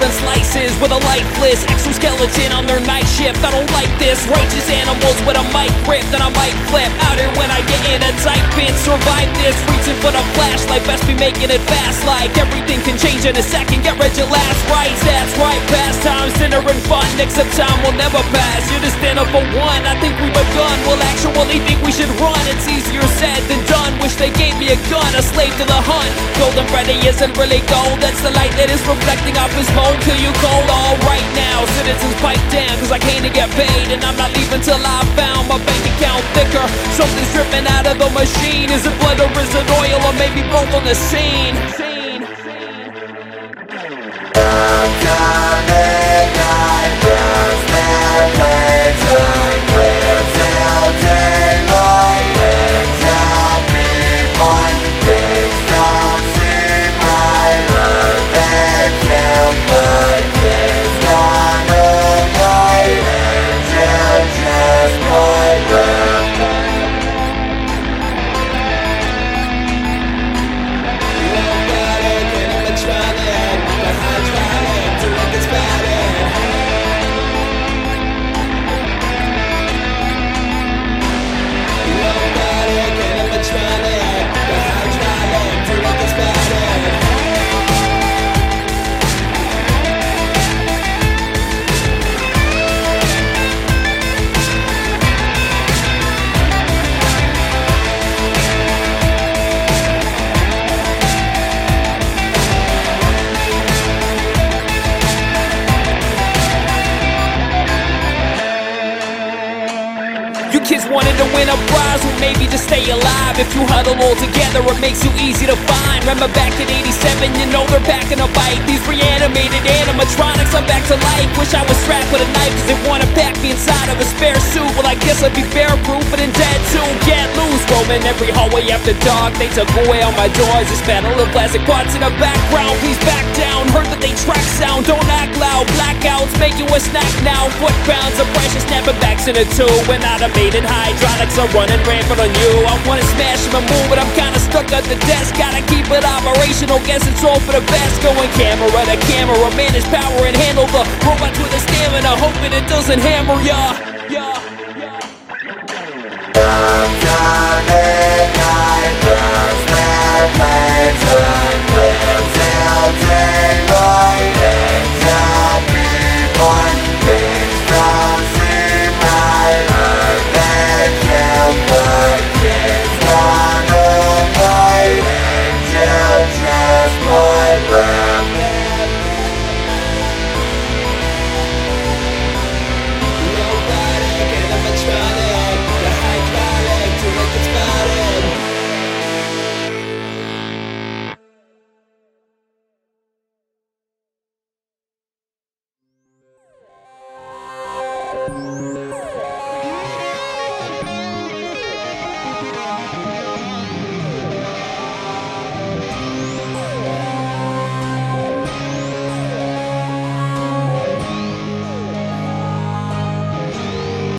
in slices with a lifeless exoskeleton on their night shift. I don't like this. Righteous animals with a mic grip, then I might flip out here when I get in a tight fit. Survive this, reaching for the flashlight. Best be making it fast, like everything can change in a second. Get rid your last rights, that's right. Past time, dinner and fun. Except time will never pass. You're just stand up for one. I think we've begun. We'll actually think we should run. It's easier said than done. Wish they gave me a gun, a slave to the hunt. Golden Freddy isn't really gold. That's the light that is reflecting off his Kill you cold all right now. Citizens pipe down, cause I came to get paid. And I'm not leaving till I found my bank account thicker. Something's dripping out of the machine. Is it blood or is it oil? Or maybe both on the scene? Kids wanted to win a prize, or maybe just stay alive. If you huddle all together, it makes you easy to find. Remember back in 87, you know they're back in a fight. These reanimated animatronics, I'm back to life. Wish I was strapped with a knife, cause they wanna pack me inside of a spare suit. Well, I guess I'd be bear proof, but in dead too. Get loose, roaming every hallway after dark. They took away all my doors, just metal and plastic parts in the background. Please back down, heard that they track sound. Don't act blackouts make you a snack now. Foot pounds of pressure, snapping backs in a two. When automated hydraulics are running rampant on you. I wanna smash and move, but I'm kinda stuck at the desk. Gotta keep it operational, guess it's all for the best. Going camera to camera, manage power and handle the robots with a stamina. Hoping it doesn't hammer ya. Yeah. Midnight, burns Bye.